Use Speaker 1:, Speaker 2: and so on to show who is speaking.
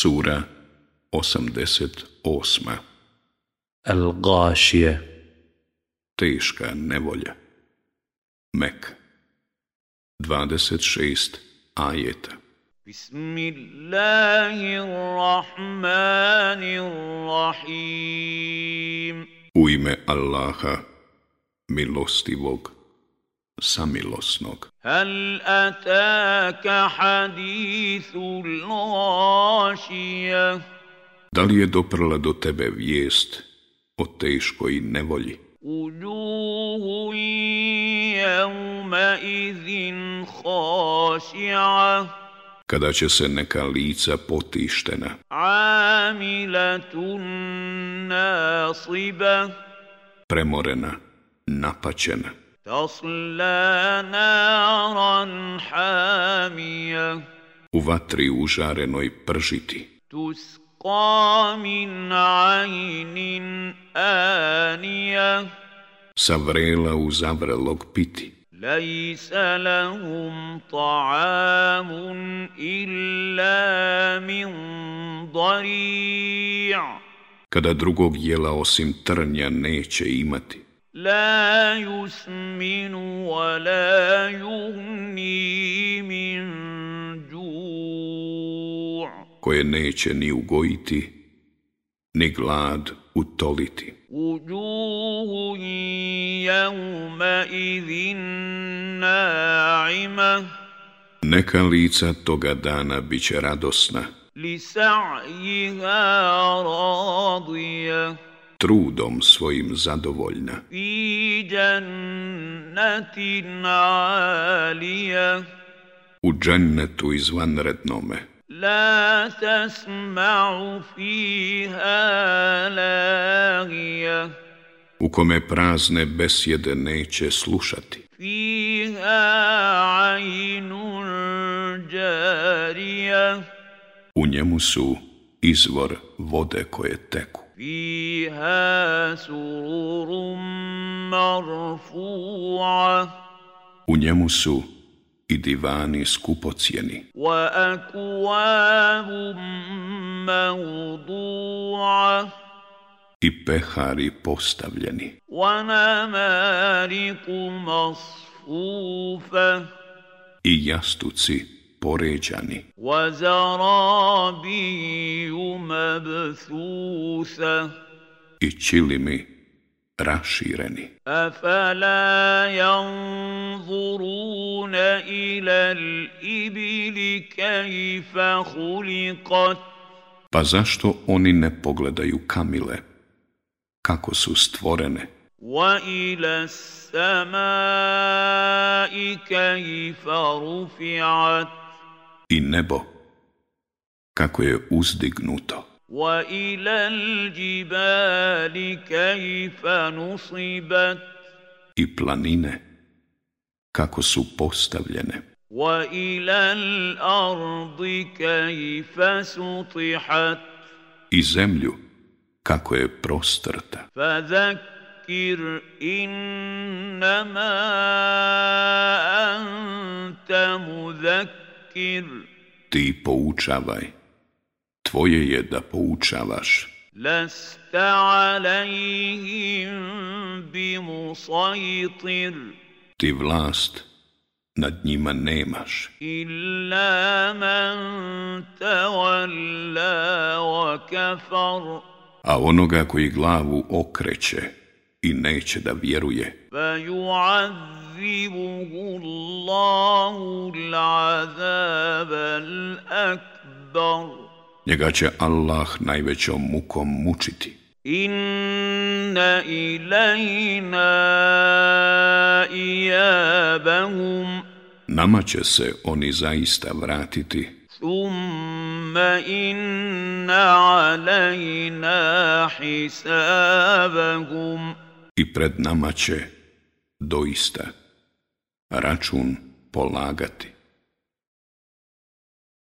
Speaker 1: Sura 88.
Speaker 2: Al-Gashije
Speaker 1: Teška nevolja. Mek. 26 ajeta.
Speaker 3: Bismillahirrahmanirrahim.
Speaker 1: U ime Allaha, milostivog, samilosnog.
Speaker 3: Hal ataka hadithul
Speaker 1: Da li je doprla do tebe vijest o teškoj nevolji?
Speaker 3: Ujuhu jevma izin haši'a
Speaker 1: kada će se neka lica potištena.
Speaker 3: Amilatun nasiba.
Speaker 1: Premorena,
Speaker 3: napačena.
Speaker 1: u vatri užarenoj pržiti,
Speaker 3: تسقى من عين آنية
Speaker 1: sa vrela u zavrelog piti,
Speaker 3: ليس لهم طعام إلا من ضريع
Speaker 1: kada drugog jela osim trnja neće imati,
Speaker 3: لا يسمن ولا يغني من جوع
Speaker 1: koje neće ni ugojiti, ni glad utoliti.
Speaker 3: وجوه يومئذ ناعمة
Speaker 1: Neka lica toga dana bit će radosna,
Speaker 3: لسعيها راضية
Speaker 1: trudom svojim zadovoljna.
Speaker 3: I jannatin alija.
Speaker 1: U džennetu izvanrednome.
Speaker 3: La tasma'u fiha lagija.
Speaker 1: U kome prazne besjede neće slušati.
Speaker 3: Fiha.
Speaker 1: U njemu su izvor vode koje teku.
Speaker 3: فيها سرور مرفوعة
Speaker 1: u njemu su i divani skupocjeni,
Speaker 3: وأكواب موضوعة
Speaker 1: i pehari postavljeni,
Speaker 3: ونمارق مصفوفة
Speaker 1: i jastuci poređani,
Speaker 3: وزرابي مبثوثة
Speaker 1: i čilimi rašireni.
Speaker 3: أفلا ينظرون إلى الإبل كيف خلقت
Speaker 1: Pa zašto oni ne pogledaju kamile, kako su stvorene,
Speaker 3: وإلى السماء كيف رفعت
Speaker 1: i nebo, kako je uzdignuto,
Speaker 3: وإلى الجبال كيف نصبت
Speaker 1: i planine, kako su postavljene,
Speaker 3: وإلى الأرض كيف سطحت
Speaker 1: i zemlju, kako je prostrta.
Speaker 3: فذكر إنما أنت مذكر
Speaker 1: ti poučavaj. Tvoje je da poučavaš.
Speaker 3: Lasta alejhim bimusajtir.
Speaker 1: Ti vlast nad njima nemaš.
Speaker 3: Illa man tawalla wa kafar.
Speaker 1: A onoga koji glavu okreće i neće da vjeruje.
Speaker 3: Fa فيعذبه الله العذاب الأكبر
Speaker 1: njega će Allah najvećom mukom mučiti.
Speaker 3: إن إلينا إيابهم
Speaker 1: Nama će se oni zaista vratiti,
Speaker 3: ثم إن علينا حسابهم
Speaker 1: i pred nama će doista račun polagati.